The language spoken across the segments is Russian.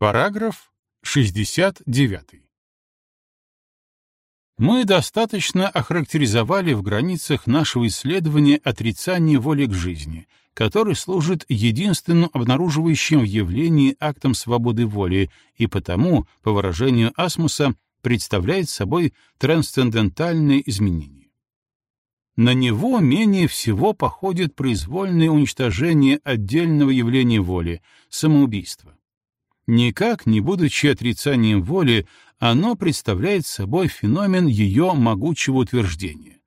Параграф 69. Мы достаточно охарактеризовали в границах нашего исследования отрицание воли к жизни, который служит единственным обнаруживающим в явлении актом свободы воли и потому, по выражению Асмуса, представляет собой трансцендентальные изменения. На него менее всего походит произвольное уничтожение отдельного явления воли — самоубийство. Никак не будучи отрицанием воли, оно представляет собой феномен ее могучего утверждения.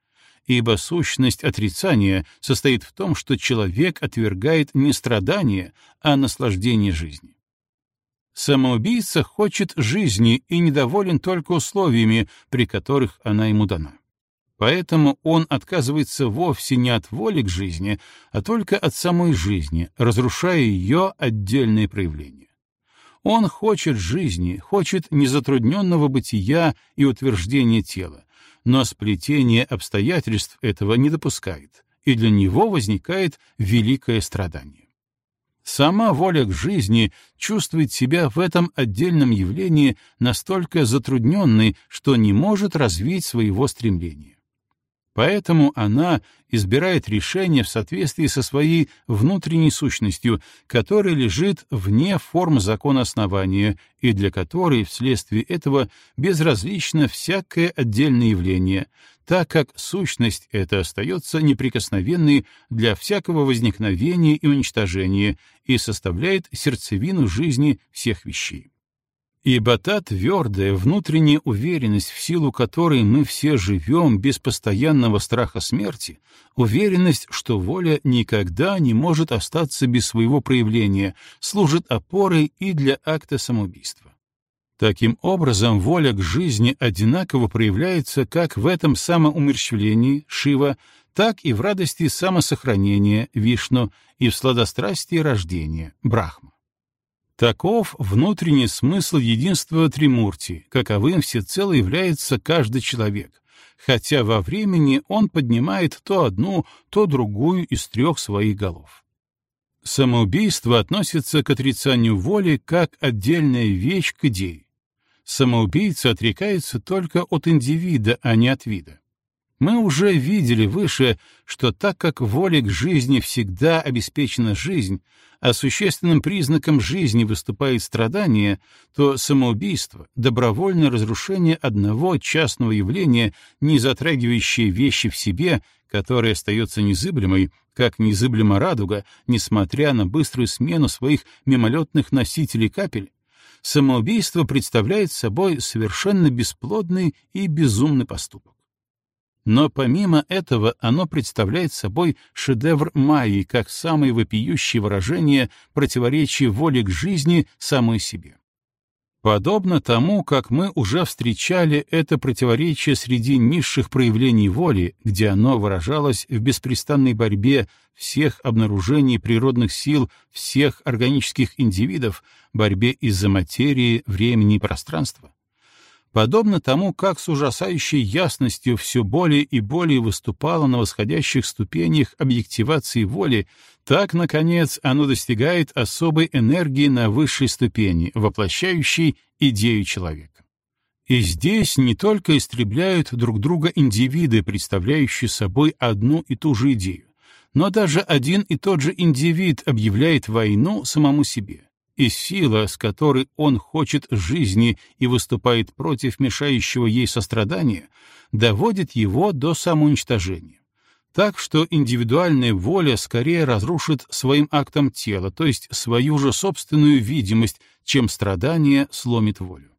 Ибо сущность отрицания состоит в том, что человек отвергает не страдание, а наслаждение жизни. Самоубийца хочет жизни и недоволен только условиями, при которых она ему дана. Поэтому он отказывается вовсе не от воли к жизни, а только от самой жизни, разрушая ее отдельные проявления. Он хочет жизни, хочет незатрудненного бытия и утверждения тела, но сплетение обстоятельств этого не допускает, и для него возникает великое страдание. Сама воля к жизни чувствует себя в этом отдельном явлении настолько затрудненной, что не может развить своего стремления. Поэтому она избирает решение в соответствии со своей внутренней сущностью, которая лежит вне форм закона основания и для которой вследствие этого безразлично всякое отдельное явление, так как сущность эта остается неприкосновенной для всякого возникновения и уничтожения и составляет сердцевину жизни всех вещей. Ибо та твердая внутренняя уверенность, в силу которой мы все живем без постоянного страха смерти, уверенность, что воля никогда не может остаться без своего проявления, служит опорой и для акта самоубийства. Таким образом, воля к жизни одинаково проявляется как в этом самоумерщвлении, Шива, так и в радости самосохранения, Вишну, и в сладострастии рождения, Брахма. Таков внутренний смысл единства Тримурти, каковым всецело является каждый человек, хотя во времени он поднимает то одну, то другую из трех своих голов. Самоубийство относится к отрицанию воли как отдельная вещь к идее. Самоубийца отрекается только от индивида, а не от вида. Мы уже видели выше, что так как воле к жизни всегда обеспечена жизнь, а существенным признаком жизни выступает страдание, то самоубийство, добровольное разрушение одного частного явления, не затрагивающее вещи в себе, которое остается незыблемой, как незыблема радуга, несмотря на быструю смену своих мимолетных носителей капель, самоубийство представляет собой совершенно бесплодный и безумный поступок. Но помимо этого оно представляет собой шедевр Майи как самое вопиющее выражение противоречия воли к жизни самой себе. Подобно тому, как мы уже встречали это противоречие среди низших проявлений воли, где оно выражалось в беспрестанной борьбе всех обнаружений природных сил всех органических индивидов, борьбе из-за материи, времени и пространства, Подобно тому, как с ужасающей ясностью все более и более выступало на восходящих ступенях объективации воли, так, наконец, оно достигает особой энергии на высшей ступени, воплощающей идею человека. И здесь не только истребляют друг друга индивиды, представляющие собой одну и ту же идею, но даже один и тот же индивид объявляет войну самому себе и сила, с которой он хочет жизни и выступает против мешающего ей сострадания, доводит его до самоуничтожения. Так что индивидуальная воля скорее разрушит своим актом тело, то есть свою же собственную видимость, чем страдание сломит волю.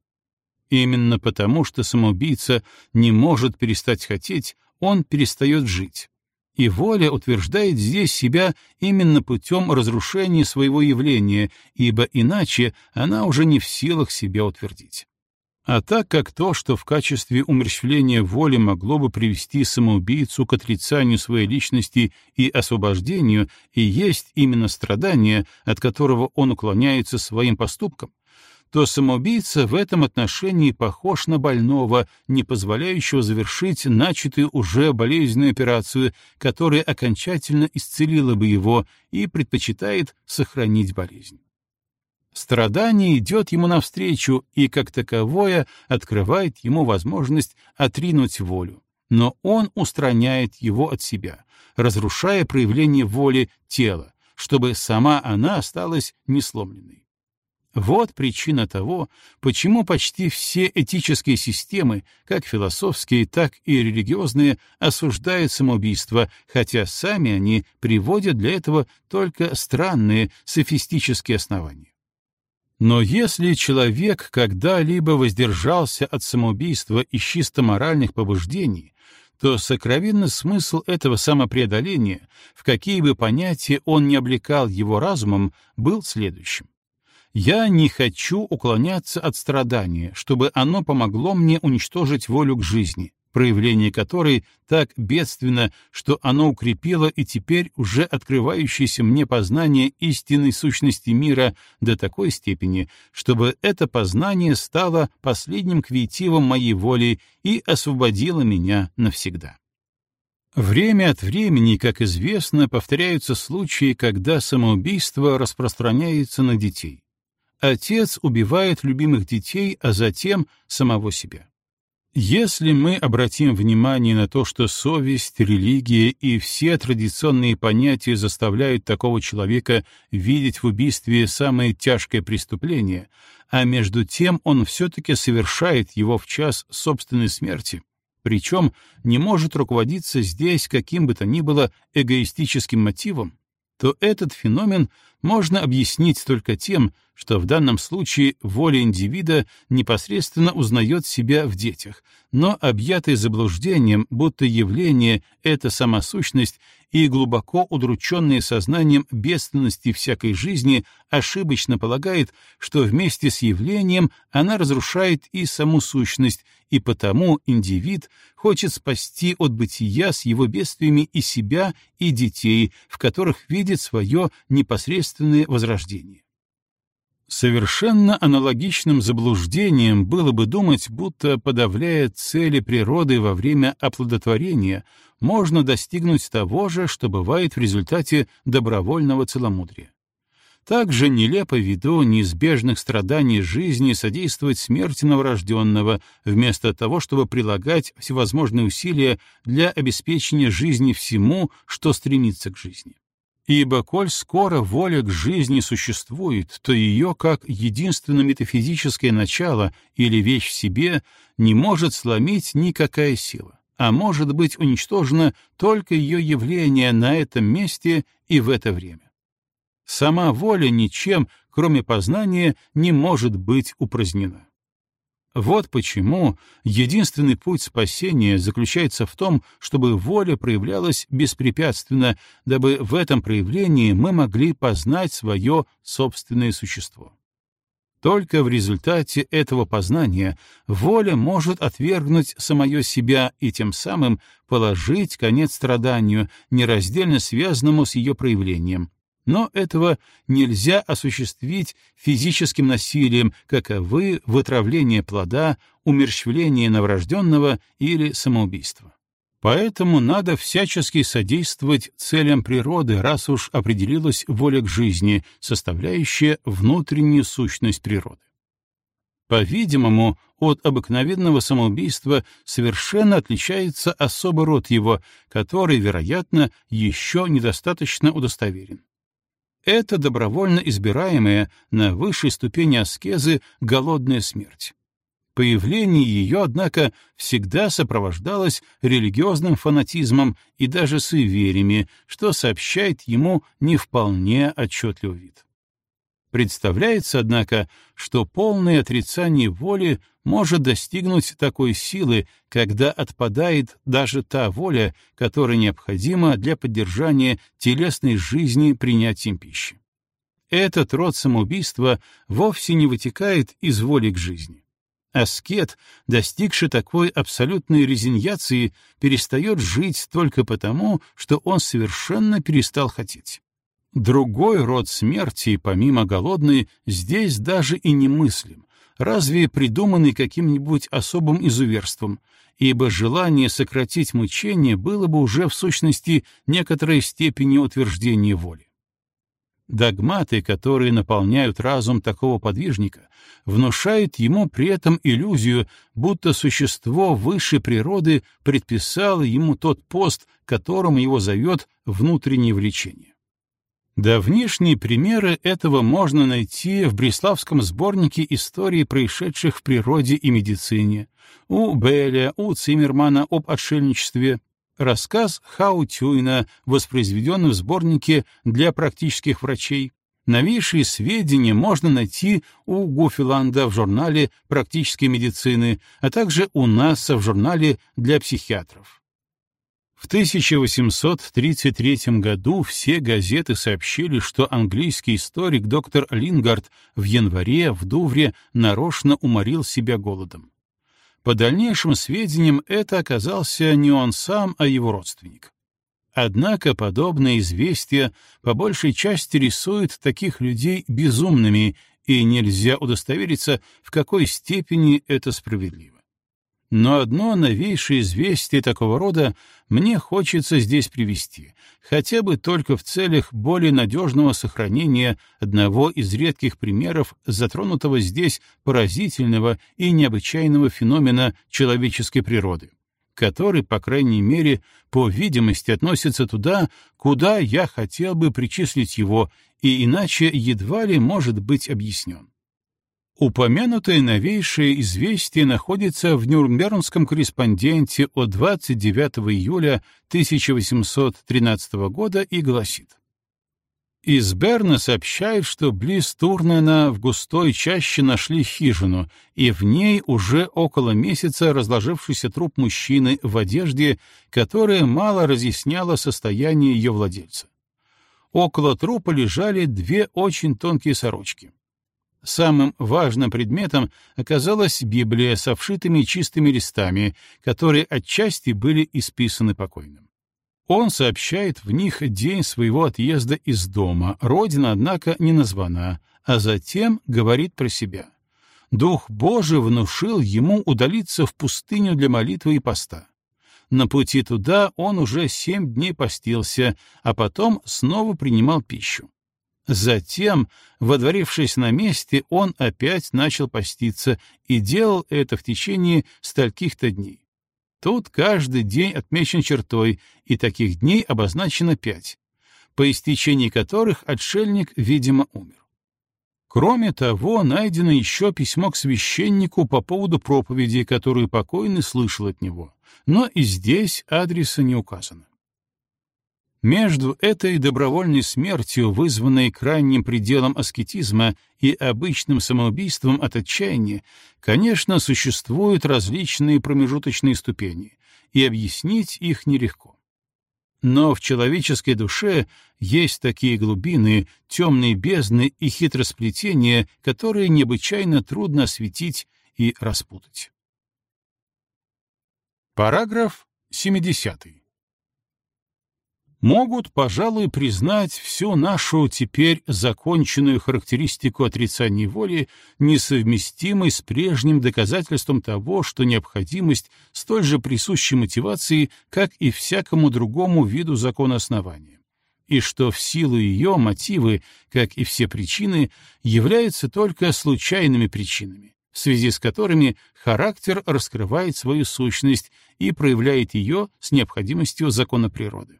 Именно потому, что самоубийца не может перестать хотеть, он перестает жить, и воля утверждает здесь себя именно путем разрушения своего явления, ибо иначе она уже не в силах себя утвердить. А так как то, что в качестве умерщвления воли могло бы привести самоубийцу к отрицанию своей личности и освобождению, и есть именно страдание, от которого он уклоняется своим поступком, то самоубийца в этом отношении похож на больного, не позволяющего завершить начатую уже болезненную операцию, которая окончательно исцелила бы его и предпочитает сохранить болезнь. Страдание идет ему навстречу и, как таковое, открывает ему возможность отринуть волю, но он устраняет его от себя, разрушая проявление воли тела, чтобы сама она осталась несломленной. Вот причина того, почему почти все этические системы, как философские, так и религиозные, осуждают самоубийство, хотя сами они приводят для этого только странные софистические основания. Но если человек когда-либо воздержался от самоубийства из чисто моральных побуждений, то сокровенный смысл этого самопреодоления, в какие бы понятия он не облекал его разумом, был следующим. Я не хочу уклоняться от страдания, чтобы оно помогло мне уничтожить волю к жизни, проявление которой так бедственно, что оно укрепило и теперь уже открывающееся мне познание истинной сущности мира до такой степени, чтобы это познание стало последним квитивом моей воли и освободило меня навсегда. Время от времени, как известно, повторяются случаи, когда самоубийство распространяется на детей. Отец убивает любимых детей, а затем самого себя. Если мы обратим внимание на то, что совесть, религия и все традиционные понятия заставляют такого человека видеть в убийстве самое тяжкое преступление, а между тем он все-таки совершает его в час собственной смерти, причем не может руководиться здесь каким бы то ни было эгоистическим мотивом, то этот феномен можно объяснить только тем, что в данном случае воля индивида непосредственно узнает себя в детях, но объятый заблуждением, будто явление — это самосущность, и глубоко удрученное сознанием бедственности всякой жизни ошибочно полагает, что вместе с явлением она разрушает и саму сущность, и потому индивид хочет спасти от бытия с его бедствиями и себя, и детей, в которых видит свое непосредственное возрождение. Совершенно аналогичным заблуждением было бы думать, будто, подавляя цели природы во время оплодотворения, можно достигнуть того же, что бывает в результате добровольного целомудрия. Также нелепо ввиду неизбежных страданий жизни содействовать смерти новорожденного, вместо того, чтобы прилагать всевозможные усилия для обеспечения жизни всему, что стремится к жизни. Ибо коль скоро воля к жизни существует, то ее, как единственно метафизическое начало или вещь в себе, не может сломить никакая сила, а может быть уничтожено только ее явление на этом месте и в это время. Сама воля ничем, кроме познания, не может быть упразднена. Вот почему единственный путь спасения заключается в том, чтобы воля проявлялась беспрепятственно, дабы в этом проявлении мы могли познать свое собственное существо. Только в результате этого познания воля может отвергнуть самое себя и тем самым положить конец страданию, нераздельно связанному с ее проявлением, но этого нельзя осуществить физическим насилием, каковы вытравление плода, умерщвление новорожденного или самоубийство. Поэтому надо всячески содействовать целям природы, раз уж определилась воля к жизни, составляющая внутреннюю сущность природы. По-видимому, от обыкновенного самоубийства совершенно отличается особый род его, который, вероятно, еще недостаточно удостоверен это добровольно избираемая на высшей ступени аскезы голодная смерть. Появление ее, однако, всегда сопровождалось религиозным фанатизмом и даже суевериями, что сообщает ему не вполне отчетливый вид. Представляется, однако, что полное отрицание воли может достигнуть такой силы, когда отпадает даже та воля, которая необходима для поддержания телесной жизни принятием пищи. Этот род самоубийства вовсе не вытекает из воли к жизни. Аскет, достигший такой абсолютной резиньяции, перестает жить только потому, что он совершенно перестал хотеть. Другой род смерти, помимо голодной, здесь даже и не мыслим, разве придуманный каким-нибудь особым изуверством, ибо желание сократить мучение было бы уже в сущности некоторой степени утверждения воли. Догматы, которые наполняют разум такого подвижника, внушают ему при этом иллюзию, будто существо высшей природы предписало ему тот пост, которому его зовет внутреннее влечение. Давнишние примеры этого можно найти в Бреславском сборнике истории, происшедших в природе и медицине, у Белля, у Циммермана об отшельничестве, рассказ Хау Тюйна, воспроизведенный в сборнике для практических врачей. Новейшие сведения можно найти у Гуфиланда в журнале практической медицины, а также у НАСА в журнале для психиатров. В 1833 году все газеты сообщили, что английский историк доктор Лингард в январе в Дувре нарочно уморил себя голодом. По дальнейшим сведениям, это оказался не он сам, а его родственник. Однако подобное известие по большей части рисует таких людей безумными, и нельзя удостовериться, в какой степени это справедливо. Но одно новейшее известие такого рода мне хочется здесь привести, хотя бы только в целях более надежного сохранения одного из редких примеров затронутого здесь поразительного и необычайного феномена человеческой природы, который, по крайней мере, по видимости относится туда, куда я хотел бы причислить его, и иначе едва ли может быть объяснен. Упомянутое новейшее известие находится в Нюрнбергском корреспонденте от 29 июля 1813 года и гласит. Из Берна сообщают, что близ Турнена в густой чаще нашли хижину, и в ней уже около месяца разложившийся труп мужчины в одежде, которая мало разъясняла состояние ее владельца. Около трупа лежали две очень тонкие сорочки. Самым важным предметом оказалась Библия со вшитыми чистыми листами, которые отчасти были исписаны покойным. Он сообщает в них день своего отъезда из дома, родина, однако, не названа, а затем говорит про себя. Дух Божий внушил ему удалиться в пустыню для молитвы и поста. На пути туда он уже семь дней постился, а потом снова принимал пищу. Затем, водворившись на месте, он опять начал поститься и делал это в течение стольких-то дней. Тут каждый день отмечен чертой, и таких дней обозначено пять, по истечении которых отшельник, видимо, умер. Кроме того, найдено еще письмо к священнику по поводу проповеди, которую покойный слышал от него, но и здесь адреса не указано. Между этой добровольной смертью, вызванной крайним пределом аскетизма, и обычным самоубийством от отчаяния, конечно, существуют различные промежуточные ступени, и объяснить их нелегко. Но в человеческой душе есть такие глубины, темные бездны и хитросплетения, которые необычайно трудно осветить и распутать. Параграф 70 могут, пожалуй, признать всю нашу теперь законченную характеристику отрицания воли несовместимой с прежним доказательством того, что необходимость столь же присущей мотивации, как и всякому другому виду закона основания, и что в силу ее мотивы, как и все причины, являются только случайными причинами, в связи с которыми характер раскрывает свою сущность и проявляет ее с необходимостью закона природы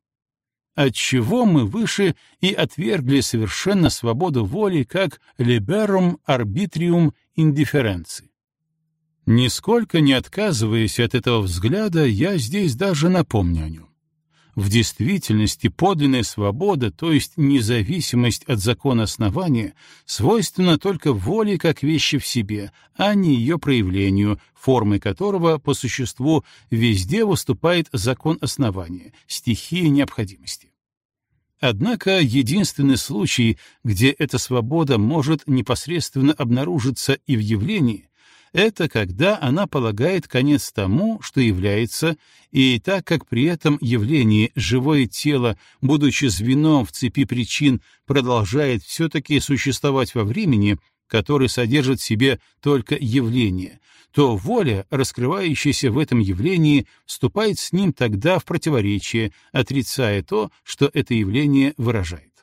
отчего мы выше и отвергли совершенно свободу воли как liberum arbitrium indifferenции. Нисколько не отказываясь от этого взгляда, я здесь даже напомню о нем. В действительности подлинная свобода, то есть независимость от закона основания, свойственна только воле как вещи в себе, а не ее проявлению, формой которого по существу везде выступает закон основания, стихия необходимости. Однако единственный случай, где эта свобода может непосредственно обнаружиться и в явлении, это когда она полагает конец тому, что является, и так как при этом явлении живое тело, будучи звеном в цепи причин, продолжает все-таки существовать во времени, который содержит в себе только явление, то воля, раскрывающаяся в этом явлении, вступает с ним тогда в противоречие, отрицая то, что это явление выражает.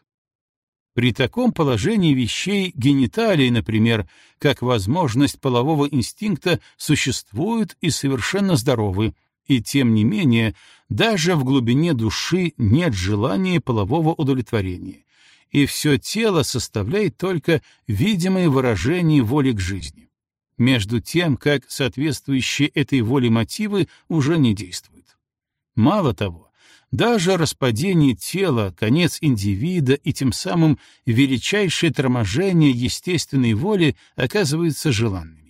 При таком положении вещей гениталии, например, как возможность полового инстинкта, существуют и совершенно здоровы, и тем не менее даже в глубине души нет желания полового удовлетворения, и все тело составляет только видимое выражение воли к жизни. Между тем, как соответствующие этой воле мотивы уже не действуют. Мало того, даже распадение тела, конец индивида и тем самым величайшее торможение естественной воли оказываются желанными.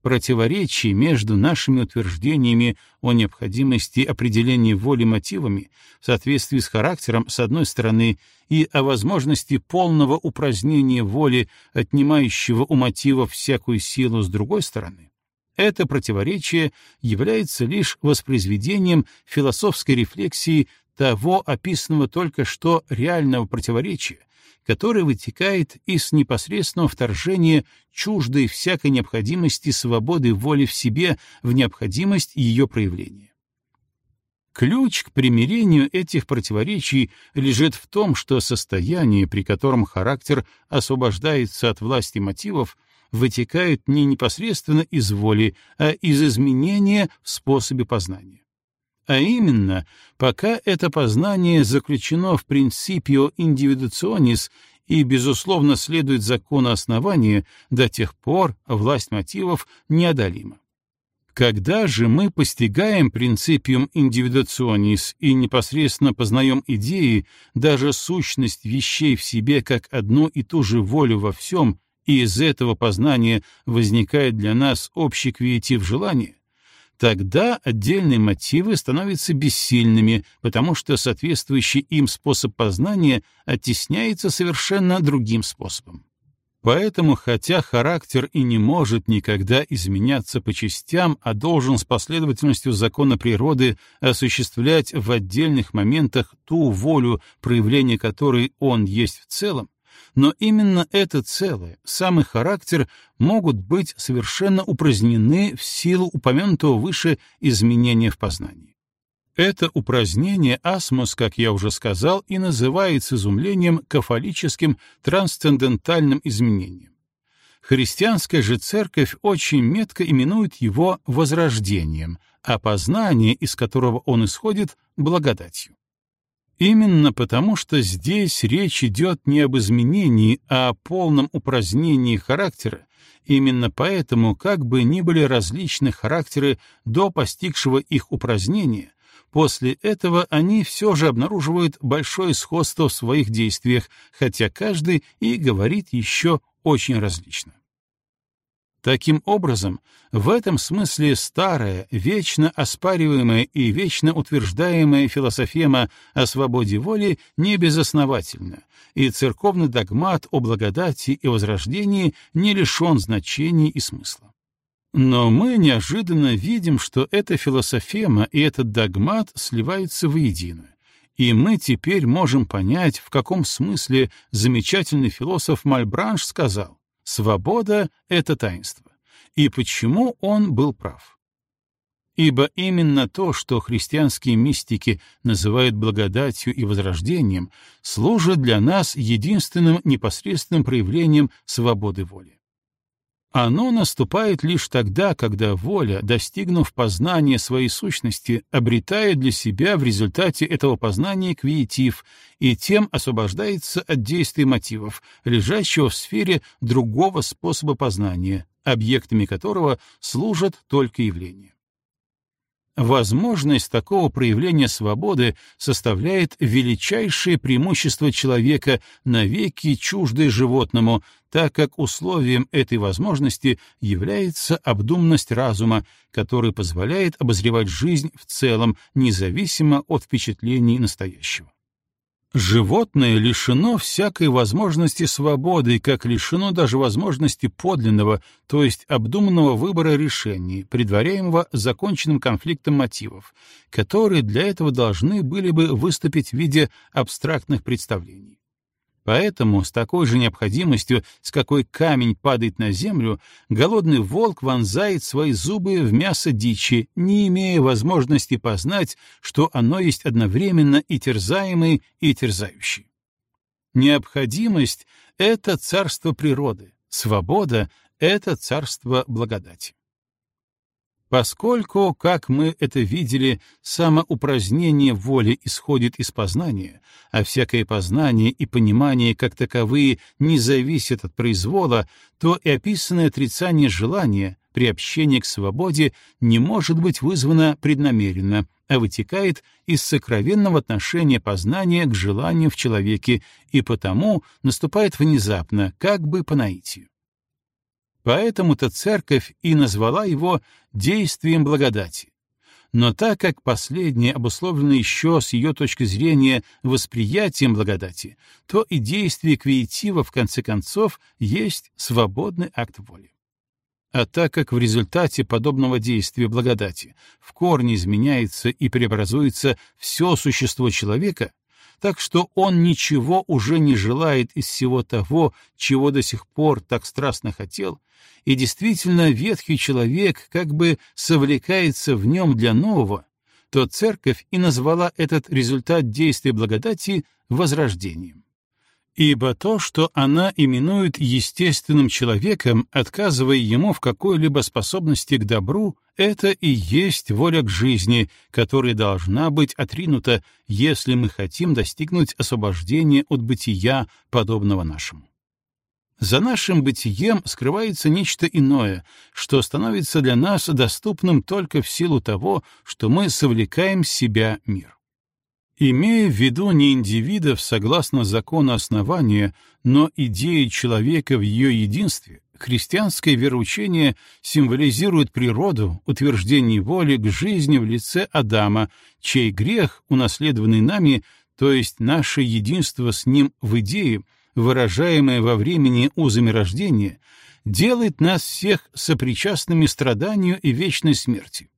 Противоречие между нашими утверждениями о необходимости определения воли мотивами в соответствии с характером с одной стороны и о возможности полного упразднения воли, отнимающего у мотива всякую силу с другой стороны, это противоречие является лишь воспроизведением философской рефлексии того описанного только что реального противоречия, которое вытекает из непосредственного вторжения чуждой всякой необходимости свободы воли в себе в необходимость ее проявления. Ключ к примирению этих противоречий лежит в том, что состояние, при котором характер освобождается от власти мотивов, вытекают не непосредственно из воли, а из изменения в способе познания. А именно, пока это познание заключено в принципио индивидуационис и, безусловно, следует закону основания, до тех пор власть мотивов неодолима. Когда же мы постигаем принципиум индивидуационис и непосредственно познаем идеи, даже сущность вещей в себе как одну и ту же волю во всем, и из этого познания возникает для нас общий квиетив желания, тогда отдельные мотивы становятся бессильными, потому что соответствующий им способ познания оттесняется совершенно другим способом. Поэтому, хотя характер и не может никогда изменяться по частям, а должен с последовательностью закона природы осуществлять в отдельных моментах ту волю, проявление которой он есть в целом, но именно это целое, самый характер, могут быть совершенно упразднены в силу упомянутого выше изменения в познании. Это упразднение асмос, как я уже сказал, и называется изумлением кафолическим трансцендентальным изменением. Христианская же церковь очень метко именует его возрождением, а познание, из которого он исходит, — благодатью. Именно потому, что здесь речь идет не об изменении, а о полном упразднении характера, именно поэтому, как бы ни были различны характеры до постигшего их упразднения, после этого они все же обнаруживают большое сходство в своих действиях, хотя каждый и говорит еще очень различно. Таким образом, в этом смысле старая, вечно оспариваемая и вечно утверждаемая философема о свободе воли не безосновательна, и церковный догмат о благодати и возрождении не лишен значения и смысла. Но мы неожиданно видим, что эта философема и этот догмат сливаются воедино, и мы теперь можем понять, в каком смысле замечательный философ Мальбранш сказал Свобода — это таинство. И почему он был прав? Ибо именно то, что христианские мистики называют благодатью и возрождением, служит для нас единственным непосредственным проявлением свободы воли. Оно наступает лишь тогда, когда воля, достигнув познания своей сущности, обретает для себя в результате этого познания квиетив и тем освобождается от действий мотивов, лежащего в сфере другого способа познания, объектами которого служат только явления. Возможность такого проявления свободы составляет величайшее преимущество человека, навеки чуждое животному, так как условием этой возможности является обдуманность разума, который позволяет обозревать жизнь в целом, независимо от впечатлений настоящего. Животное лишено всякой возможности свободы, как лишено даже возможности подлинного, то есть обдуманного выбора решений, предваряемого законченным конфликтом мотивов, которые для этого должны были бы выступить в виде абстрактных представлений. Поэтому с такой же необходимостью, с какой камень падает на землю, голодный волк вонзает свои зубы в мясо дичи, не имея возможности познать, что оно есть одновременно и терзаемый, и терзающий. Необходимость — это царство природы, свобода — это царство благодати. Поскольку, как мы это видели, самоупразднение воли исходит из познания, а всякое познание и понимание как таковые не зависят от произвола, то и описанное отрицание желания, приобщение к свободе не может быть вызвано преднамеренно, а вытекает из сокровенного отношения познания к желанию в человеке и потому наступает внезапно, как бы по наитию. Поэтому-то церковь и назвала его действием благодати. Но так как последнее обусловлено еще с ее точки зрения восприятием благодати, то и действие квиетива в конце концов есть свободный акт воли. А так как в результате подобного действия благодати в корне изменяется и преобразуется все существо человека, так что он ничего уже не желает из всего того, чего до сих пор так страстно хотел, и действительно ветхий человек как бы совлекается в нем для нового, то церковь и назвала этот результат действия благодати возрождением. Ибо то, что она именует естественным человеком, отказывая ему в какой-либо способности к добру, это и есть воля к жизни, которая должна быть отринута, если мы хотим достигнуть освобождения от бытия, подобного нашему. За нашим бытием скрывается нечто иное, что становится для нас доступным только в силу того, что мы совлекаем в себя мир. Имея в виду не индивидов согласно закону основания, но идеи человека в ее единстве, христианское вероучение символизирует природу, утверждение воли к жизни в лице Адама, чей грех, унаследованный нами, то есть наше единство с ним в идее, выражаемое во времени узами рождения, делает нас всех сопричастными страданию и вечной смерти.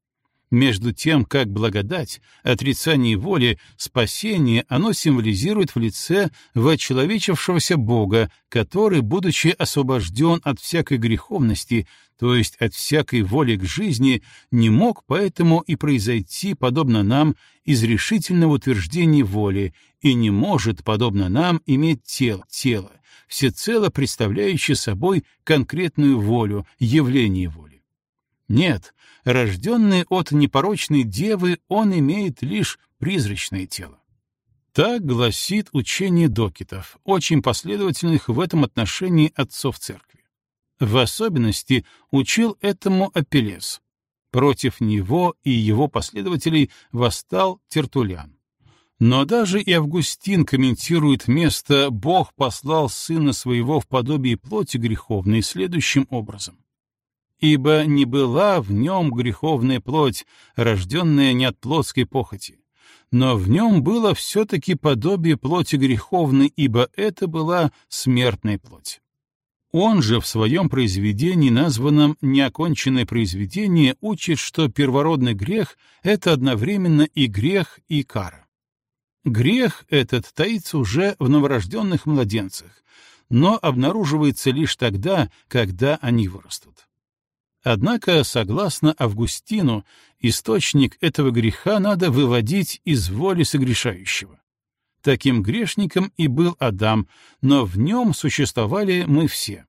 Между тем, как благодать, отрицание воли, спасение, оно символизирует в лице вочеловечившегося Бога, который, будучи освобожден от всякой греховности, то есть от всякой воли к жизни, не мог поэтому и произойти, подобно нам, из решительного утверждения воли, и не может, подобно нам, иметь тело, тело, всецело представляющее собой конкретную волю, явление воли. Нет, рожденный от непорочной девы, он имеет лишь призрачное тело. Так гласит учение докитов, очень последовательных в этом отношении отцов церкви. В особенности учил этому Апеллес. Против него и его последователей восстал Тертулян. Но даже и Августин комментирует место «Бог послал Сына Своего в подобие плоти греховной» следующим образом ибо не была в нем греховная плоть, рожденная не от плотской похоти. Но в нем было все-таки подобие плоти греховной, ибо это была смертная плоть. Он же в своем произведении, названном «Неоконченное произведение», учит, что первородный грех — это одновременно и грех, и кара. Грех этот таится уже в новорожденных младенцах, но обнаруживается лишь тогда, когда они вырастут. Однако, согласно Августину, источник этого греха надо выводить из воли согрешающего. Таким грешником и был Адам, но в нем существовали мы все.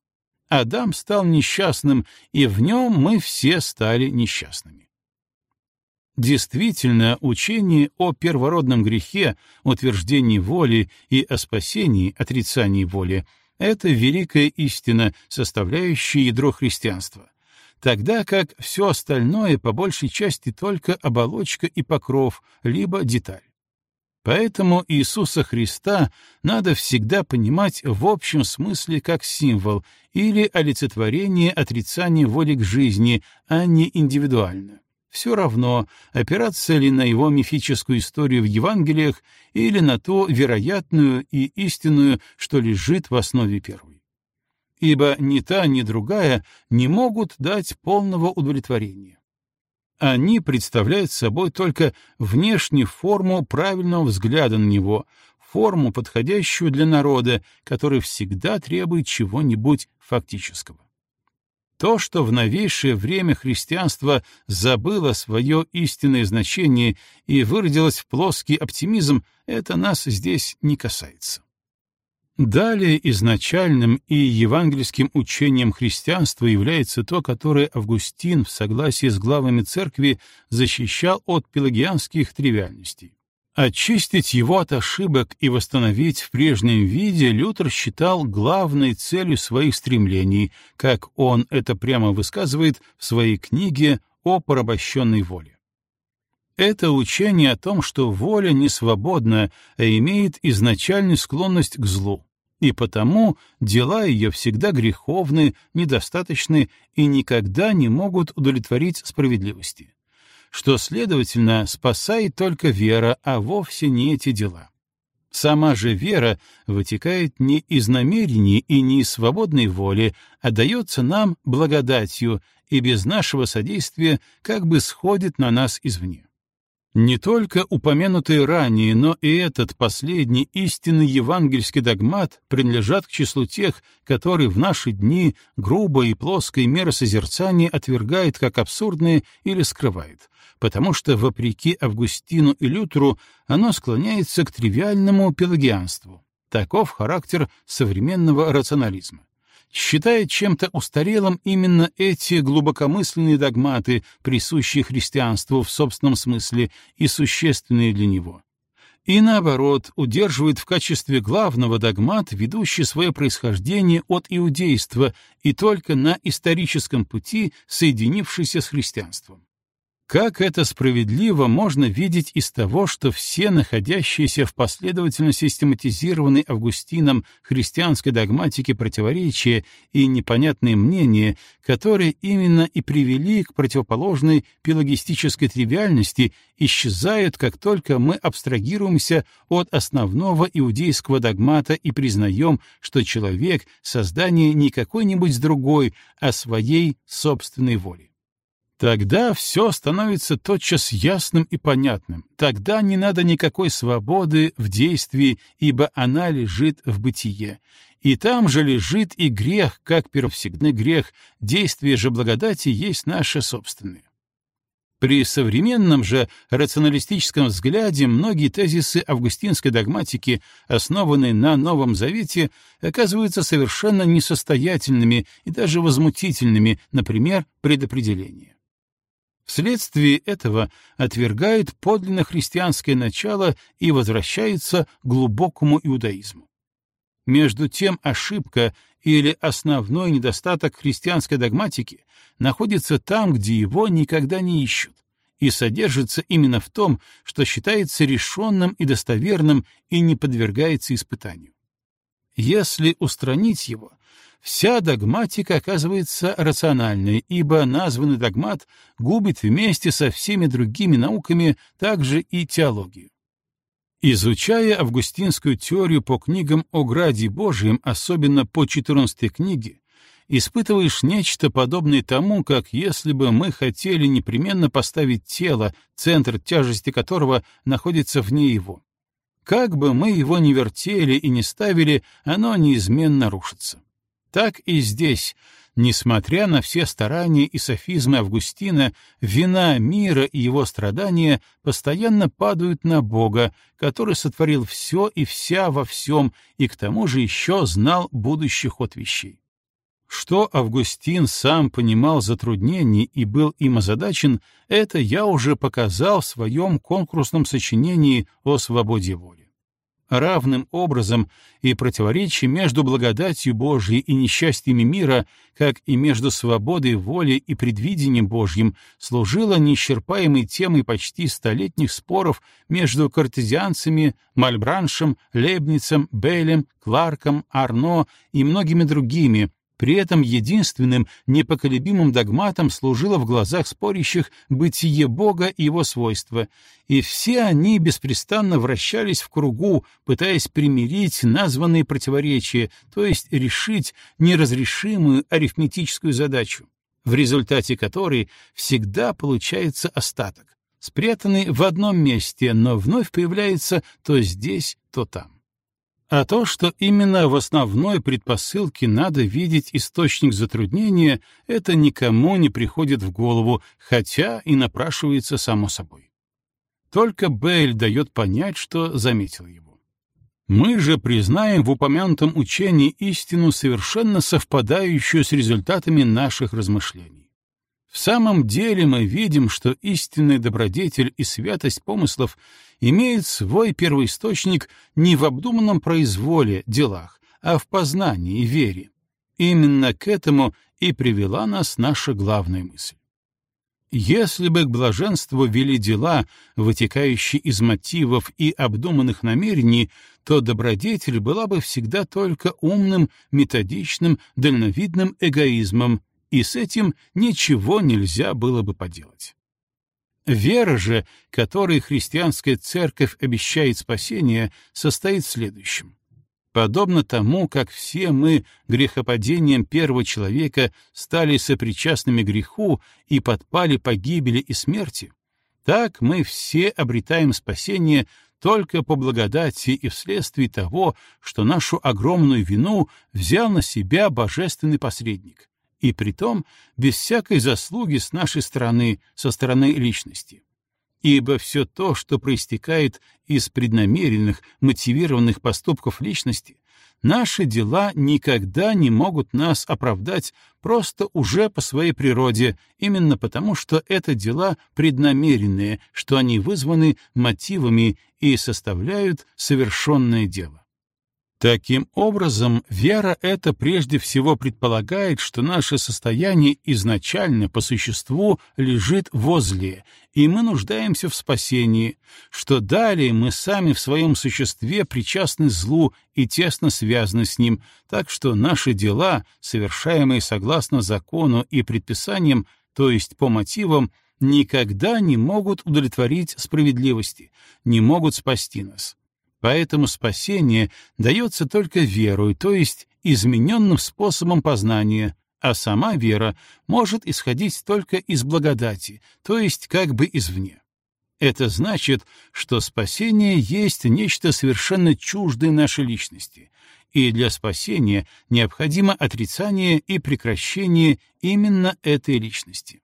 Адам стал несчастным, и в нем мы все стали несчастными. Действительно, учение о первородном грехе, утверждении воли и о спасении, отрицании воли — это великая истина, составляющая ядро христианства, тогда как все остальное по большей части только оболочка и покров, либо деталь. Поэтому Иисуса Христа надо всегда понимать в общем смысле как символ или олицетворение отрицания воли к жизни, а не индивидуально. Все равно, опираться ли на его мифическую историю в Евангелиях или на ту вероятную и истинную, что лежит в основе первой ибо ни та, ни другая не могут дать полного удовлетворения. Они представляют собой только внешнюю форму правильного взгляда на него, форму, подходящую для народа, который всегда требует чего-нибудь фактического. То, что в новейшее время христианство забыло свое истинное значение и выродилось в плоский оптимизм, это нас здесь не касается. Далее изначальным и евангельским учением христианства является то, которое Августин в согласии с главами церкви защищал от пелагианских тривиальностей. Очистить его от ошибок и восстановить в прежнем виде Лютер считал главной целью своих стремлений, как он это прямо высказывает в своей книге о порабощенной воле. Это учение о том, что воля не свободна, а имеет изначальную склонность к злу, и потому дела ее всегда греховны, недостаточны и никогда не могут удовлетворить справедливости что, следовательно, спасает только вера, а вовсе не эти дела. Сама же вера вытекает не из намерений и не из свободной воли, а дается нам благодатью и без нашего содействия как бы сходит на нас извне. Не только упомянутые ранее, но и этот последний истинный евангельский догмат принадлежат к числу тех, которые в наши дни грубо и плоское миросозерцание отвергает как абсурдные или скрывает, потому что, вопреки Августину и Лютеру, оно склоняется к тривиальному пелагианству. Таков характер современного рационализма считает чем-то устарелым именно эти глубокомысленные догматы, присущие христианству в собственном смысле и существенные для него. И наоборот, удерживает в качестве главного догмат, ведущий свое происхождение от иудейства и только на историческом пути соединившийся с христианством. Как это справедливо можно видеть из того, что все находящиеся в последовательно систематизированной Августином христианской догматике противоречия и непонятные мнения, которые именно и привели к противоположной пелагистической тривиальности, исчезают, как только мы абстрагируемся от основного иудейского догмата и признаем, что человек — создание не какой-нибудь другой, а своей собственной воли. Тогда все становится тотчас ясным и понятным. Тогда не надо никакой свободы в действии, ибо она лежит в бытие. И там же лежит и грех, как первосегдный грех, действие же благодати есть наше собственное. При современном же рационалистическом взгляде многие тезисы августинской догматики, основанные на Новом Завете, оказываются совершенно несостоятельными и даже возмутительными, например, предопределение. Вследствие этого отвергает подлинно христианское начало и возвращается к глубокому иудаизму. Между тем ошибка или основной недостаток христианской догматики находится там, где его никогда не ищут, и содержится именно в том, что считается решенным и достоверным и не подвергается испытанию. Если устранить его, вся догматика оказывается рациональной, ибо названный догмат губит вместе со всеми другими науками также и теологию. Изучая августинскую теорию по книгам о Граде Божьем, особенно по 14 книге, испытываешь нечто подобное тому, как если бы мы хотели непременно поставить тело, центр тяжести которого находится вне его. Как бы мы его ни вертели и не ставили, оно неизменно рушится. Так и здесь, несмотря на все старания и софизмы Августина, вина мира и его страдания постоянно падают на Бога, который сотворил все и вся во всем, и к тому же еще знал будущий ход вещей. Что Августин сам понимал затруднений и был им озадачен, это я уже показал в своем конкурсном сочинении о свободе воли равным образом и противоречие между благодатью Божьей и несчастьями мира, как и между свободой воли и предвидением Божьим, служило неисчерпаемой темой почти столетних споров между картезианцами, Мальбраншем, Лебницем, Бейлем, Кларком, Арно и многими другими, при этом единственным непоколебимым догматом служило в глазах спорящих бытие Бога и его свойства, и все они беспрестанно вращались в кругу, пытаясь примирить названные противоречия, то есть решить неразрешимую арифметическую задачу, в результате которой всегда получается остаток, спрятанный в одном месте, но вновь появляется то здесь, то там. А то, что именно в основной предпосылке надо видеть источник затруднения, это никому не приходит в голову, хотя и напрашивается само собой. Только Бейль дает понять, что заметил его. Мы же признаем в упомянутом учении истину, совершенно совпадающую с результатами наших размышлений. В самом деле мы видим, что истинный добродетель и святость помыслов имеют свой первоисточник не в обдуманном произволе, делах, а в познании и вере. Именно к этому и привела нас наша главная мысль. Если бы к блаженству вели дела, вытекающие из мотивов и обдуманных намерений, то добродетель была бы всегда только умным, методичным, дальновидным эгоизмом, и с этим ничего нельзя было бы поделать. Вера же, которой христианская церковь обещает спасение, состоит в следующем. Подобно тому, как все мы грехопадением первого человека стали сопричастными греху и подпали погибели и смерти, так мы все обретаем спасение только по благодати и вследствие того, что нашу огромную вину взял на себя божественный посредник, и притом без всякой заслуги с нашей стороны, со стороны личности ибо все то, что проистекает из преднамеренных, мотивированных поступков личности, наши дела никогда не могут нас оправдать просто уже по своей природе, именно потому, что это дела преднамеренные, что они вызваны мотивами и составляют совершенное дело. Таким образом, вера это прежде всего предполагает, что наше состояние изначально по существу лежит возле, и мы нуждаемся в спасении, что далее мы сами в своем существе причастны злу и тесно связаны с ним, так что наши дела, совершаемые согласно закону и предписаниям, то есть по мотивам, никогда не могут удовлетворить справедливости, не могут спасти нас. Поэтому спасение дается только верой, то есть измененным способом познания, а сама вера может исходить только из благодати, то есть как бы извне. Это значит, что спасение есть нечто совершенно чуждое нашей личности, и для спасения необходимо отрицание и прекращение именно этой личности.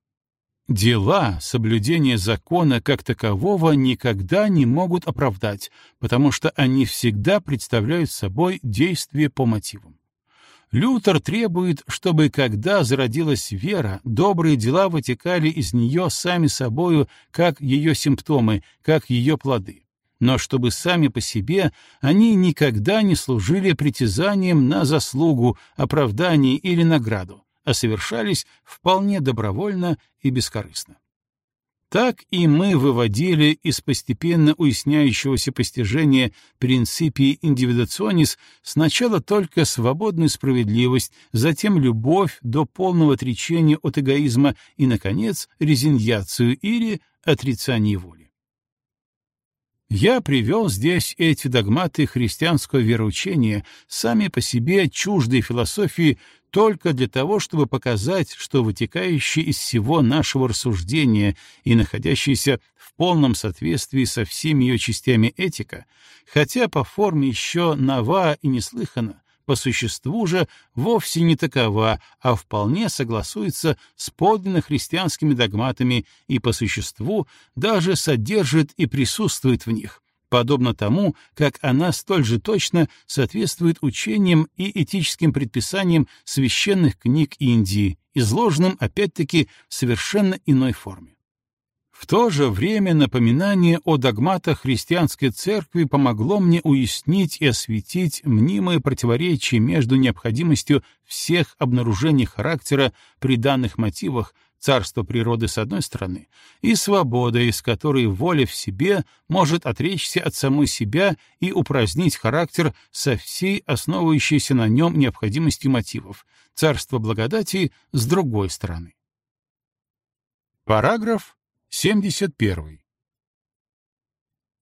Дела соблюдения закона как такового никогда не могут оправдать, потому что они всегда представляют собой действие по мотивам. Лютер требует, чтобы, когда зародилась вера, добрые дела вытекали из нее сами собою, как ее симптомы, как ее плоды. Но чтобы сами по себе они никогда не служили притязанием на заслугу, оправдание или награду, а совершались вполне добровольно и бескорыстно. Так и мы выводили из постепенно уясняющегося постижения принципии индивидуационис сначала только свободную справедливость, затем любовь до полного отречения от эгоизма и, наконец, резиньяцию или отрицание воли. Я привел здесь эти догматы христианского вероучения, сами по себе чуждой философии, только для того, чтобы показать, что вытекающие из всего нашего рассуждения и находящиеся в полном соответствии со всеми ее частями этика, хотя по форме еще нова и неслыхана, по существу же вовсе не такова, а вполне согласуется с подлинно христианскими догматами и по существу даже содержит и присутствует в них, подобно тому, как она столь же точно соответствует учениям и этическим предписаниям священных книг Индии, изложенным опять-таки в совершенно иной форме. В то же время напоминание о догматах христианской церкви помогло мне уяснить и осветить мнимое противоречие между необходимостью всех обнаружений характера при данных мотивах царства природы с одной стороны и свободой, с которой воля в себе может отречься от самой себя и упразднить характер со всей основывающейся на нем необходимостью мотивов, царство благодати с другой стороны. Параграф 71.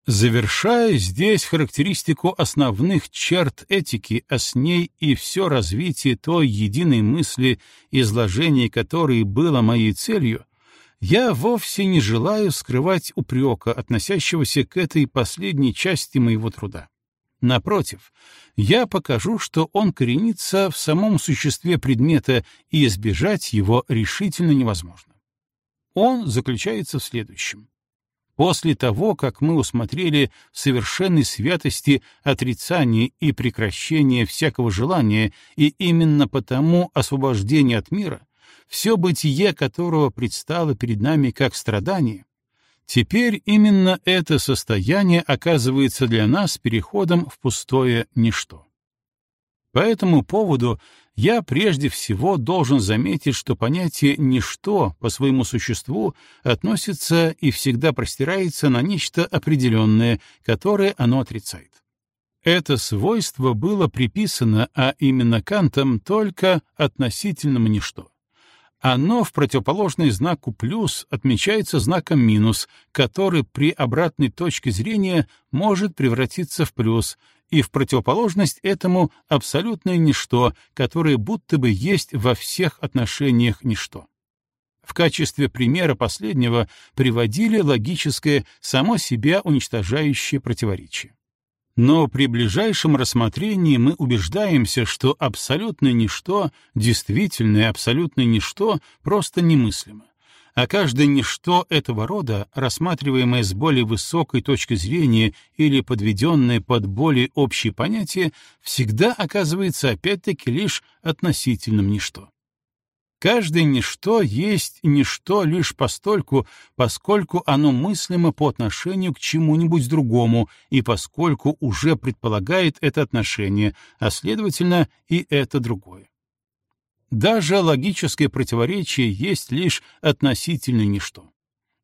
Завершая здесь характеристику основных черт этики, а с ней и все развитие той единой мысли, изложение которой было моей целью, я вовсе не желаю скрывать упрека, относящегося к этой последней части моего труда. Напротив, я покажу, что он коренится в самом существе предмета, и избежать его решительно невозможно. Он заключается в следующем. После того, как мы усмотрели совершенной святости отрицание и прекращение всякого желания, и именно потому освобождение от мира, все бытие которого предстало перед нами как страдание, теперь именно это состояние оказывается для нас переходом в пустое ничто. По этому поводу я прежде всего должен заметить, что понятие «ничто» по своему существу относится и всегда простирается на нечто определенное, которое оно отрицает. Это свойство было приписано, а именно Кантом, только относительному ничто. Оно в противоположный знаку «плюс» отмечается знаком «минус», который при обратной точке зрения может превратиться в «плюс», и в противоположность этому абсолютное ничто, которое будто бы есть во всех отношениях ничто. В качестве примера последнего приводили логическое, само себя уничтожающее противоречие. Но при ближайшем рассмотрении мы убеждаемся, что абсолютное ничто, действительное абсолютное ничто, просто немыслимо а каждое ничто этого рода, рассматриваемое с более высокой точки зрения или подведенное под более общие понятия, всегда оказывается опять-таки лишь относительным ничто. Каждое ничто есть ничто лишь постольку, поскольку оно мыслимо по отношению к чему-нибудь другому и поскольку уже предполагает это отношение, а следовательно и это другое. Даже логическое противоречие есть лишь относительно ничто.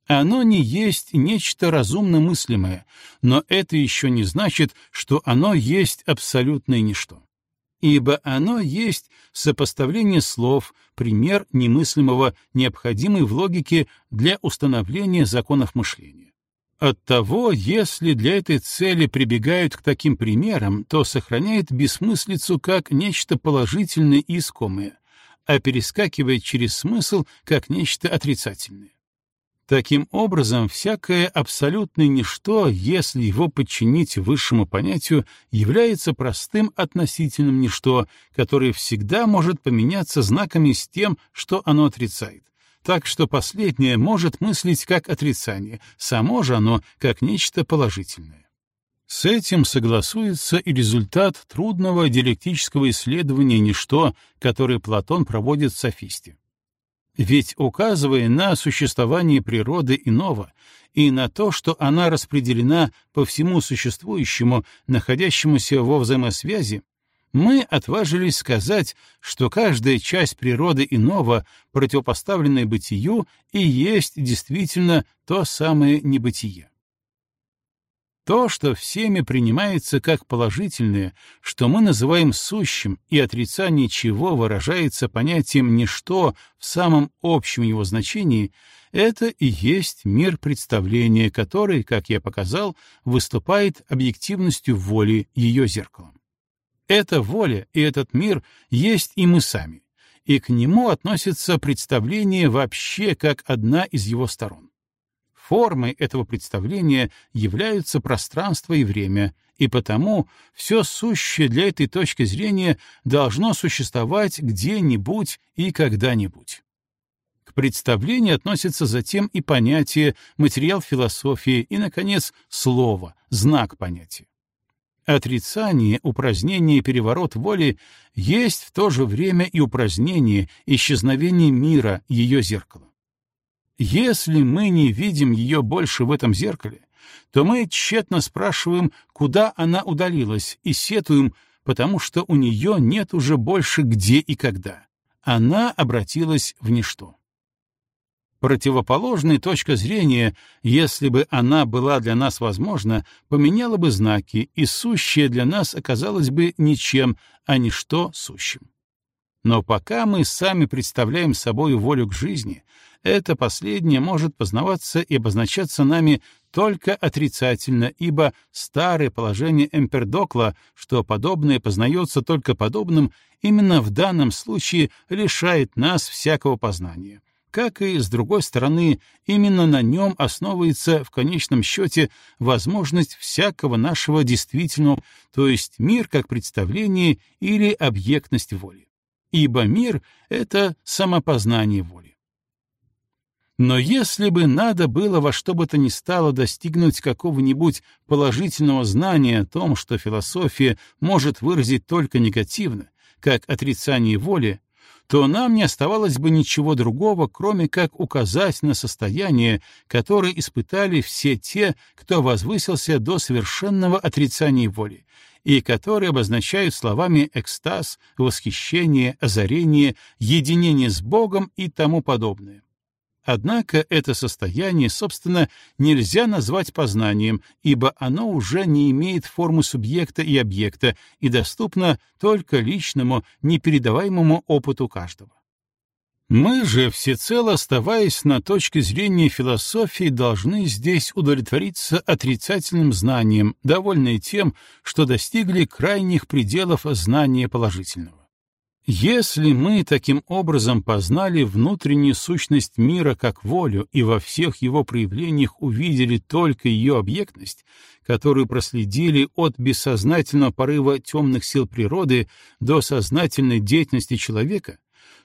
Оно не есть нечто разумно мыслимое, но это еще не значит, что оно есть абсолютное ничто. Ибо оно есть сопоставление слов, пример немыслимого, необходимый в логике для установления законов мышления. Оттого, если для этой цели прибегают к таким примерам, то сохраняет бессмыслицу как нечто положительное и искомое, а перескакивает через смысл как нечто отрицательное. Таким образом, всякое абсолютное ничто, если его подчинить высшему понятию, является простым относительным ничто, которое всегда может поменяться знаками с тем, что оно отрицает. Так что последнее может мыслить как отрицание, само же оно как нечто положительное. С этим согласуется и результат трудного диалектического исследования ничто, которое Платон проводит в софисте. Ведь, указывая на существование природы иного и на то, что она распределена по всему существующему, находящемуся во взаимосвязи, мы отважились сказать, что каждая часть природы иного, противопоставленная бытию, и есть действительно то самое небытие. То, что всеми принимается как положительное, что мы называем сущим, и отрицание чего выражается понятием «ничто» в самом общем его значении, это и есть мир представления, который, как я показал, выступает объективностью воли ее зеркалом. Эта воля и этот мир есть и мы сами, и к нему относится представление вообще как одна из его сторон. Формой этого представления являются пространство и время, и потому все сущее для этой точки зрения должно существовать где-нибудь и когда-нибудь. К представлению относятся затем и понятие, материал философии и, наконец, слово, знак понятия. Отрицание, упразднение и переворот воли есть в то же время и упразднение, исчезновение мира, ее зеркала. Если мы не видим ее больше в этом зеркале, то мы тщетно спрашиваем, куда она удалилась, и сетуем, потому что у нее нет уже больше где и когда. Она обратилась в ничто. Противоположная точка зрения, если бы она была для нас возможна, поменяла бы знаки, и сущее для нас оказалось бы ничем, а ничто сущим. Но пока мы сами представляем собой волю к жизни, это последнее может познаваться и обозначаться нами только отрицательно, ибо старое положение Эмпердокла, что подобное познается только подобным, именно в данном случае лишает нас всякого познания. Как и, с другой стороны, именно на нем основывается в конечном счете возможность всякого нашего действительного, то есть мир как представление или объектность воли. Ибо мир — это самопознание воли. Но если бы надо было во что бы то ни стало достигнуть какого-нибудь положительного знания о том, что философия может выразить только негативно, как отрицание воли, то нам не оставалось бы ничего другого, кроме как указать на состояние, которое испытали все те, кто возвысился до совершенного отрицания воли, и которые обозначают словами экстаз, восхищение, озарение, единение с Богом и тому подобное. Однако это состояние, собственно, нельзя назвать познанием, ибо оно уже не имеет формы субъекта и объекта и доступно только личному, непередаваемому опыту каждого. Мы же, всецело оставаясь на точке зрения философии, должны здесь удовлетвориться отрицательным знанием, довольные тем, что достигли крайних пределов знания положительного. Если мы таким образом познали внутреннюю сущность мира как волю и во всех его проявлениях увидели только ее объектность, которую проследили от бессознательного порыва темных сил природы до сознательной деятельности человека,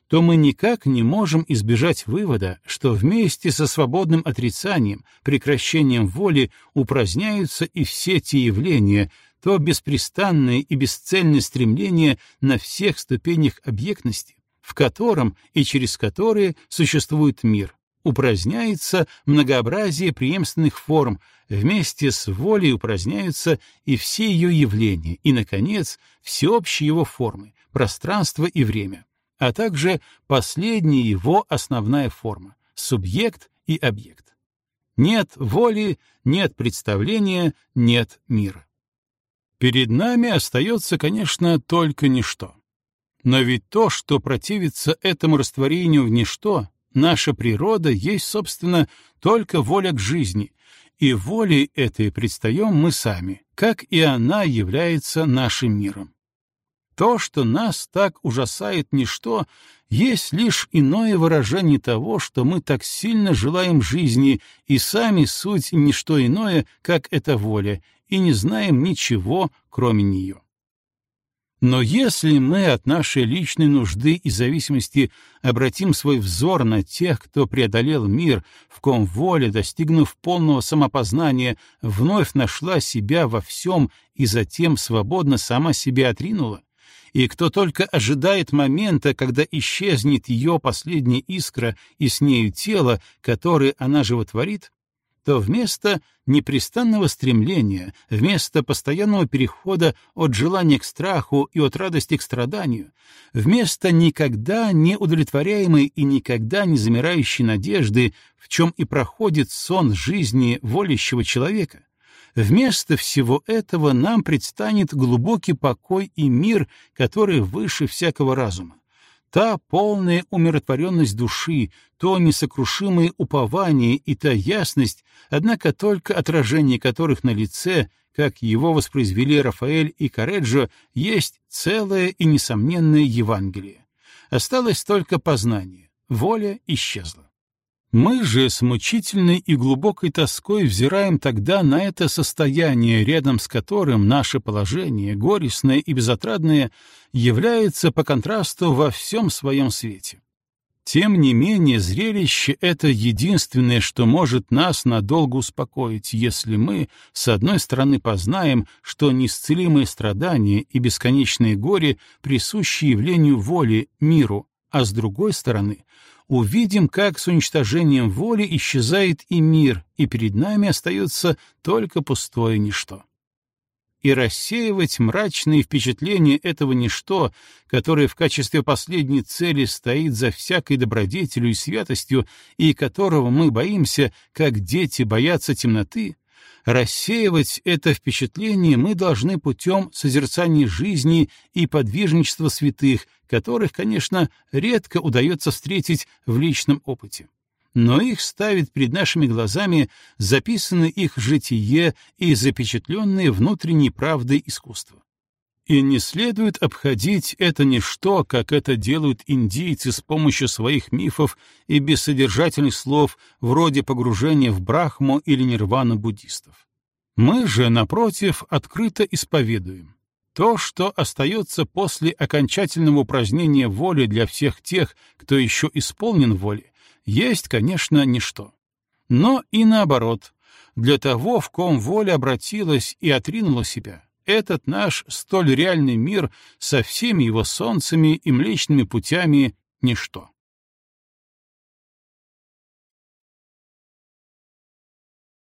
то мы никак не можем избежать вывода, что вместе со свободным отрицанием, прекращением воли упраздняются и все те явления, то беспрестанное и бесцельное стремление на всех ступенях объектности, в котором и через которые существует мир, упраздняется многообразие преемственных форм, вместе с волей упраздняются и все ее явления, и, наконец, всеобщие его формы, пространство и время, а также последняя его основная форма — субъект и объект. Нет воли, нет представления, нет мира. Перед нами остается, конечно, только ничто. Но ведь то, что противится этому растворению в ничто, наша природа есть, собственно, только воля к жизни, и волей этой предстаем мы сами, как и она является нашим миром. То, что нас так ужасает ничто, есть лишь иное выражение того, что мы так сильно желаем жизни, и сами суть ничто иное, как эта воля, и не знаем ничего, кроме нее. Но если мы от нашей личной нужды и зависимости обратим свой взор на тех, кто преодолел мир, в ком воля, достигнув полного самопознания, вновь нашла себя во всем и затем свободно сама себя отринула, и кто только ожидает момента, когда исчезнет ее последняя искра и с нею тело, которое она животворит, то вместо непрестанного стремления, вместо постоянного перехода от желания к страху и от радости к страданию, вместо никогда не удовлетворяемой и никогда не замирающей надежды, в чем и проходит сон жизни волящего человека, вместо всего этого нам предстанет глубокий покой и мир, который выше всякого разума та полная умиротворенность души, то несокрушимое упование и та ясность, однако только отражение которых на лице, как его воспроизвели Рафаэль и Кареджо, есть целое и несомненное Евангелие. Осталось только познание, воля исчезла. Мы же с мучительной и глубокой тоской взираем тогда на это состояние, рядом с которым наше положение, горестное и безотрадное, является по контрасту во всем своем свете. Тем не менее, зрелище — это единственное, что может нас надолго успокоить, если мы, с одной стороны, познаем, что неисцелимые страдания и бесконечное горе присущи явлению воли, миру, а с другой стороны — увидим, как с уничтожением воли исчезает и мир, и перед нами остается только пустое ничто. И рассеивать мрачные впечатления этого ничто, которое в качестве последней цели стоит за всякой добродетелью и святостью, и которого мы боимся, как дети боятся темноты, Рассеивать это впечатление мы должны путем созерцания жизни и подвижничества святых, которых, конечно, редко удается встретить в личном опыте. Но их ставит перед нашими глазами записанное их житие и запечатленные внутренней правдой искусства. И не следует обходить это ничто, как это делают индийцы с помощью своих мифов и бессодержательных слов, вроде погружения в брахму или нирвану буддистов. Мы же, напротив, открыто исповедуем. То, что остается после окончательного упразднения воли для всех тех, кто еще исполнен воли, есть, конечно, ничто. Но и наоборот, для того, в ком воля обратилась и отринула себя, этот наш столь реальный мир со всеми его солнцами и млечными путями — ничто.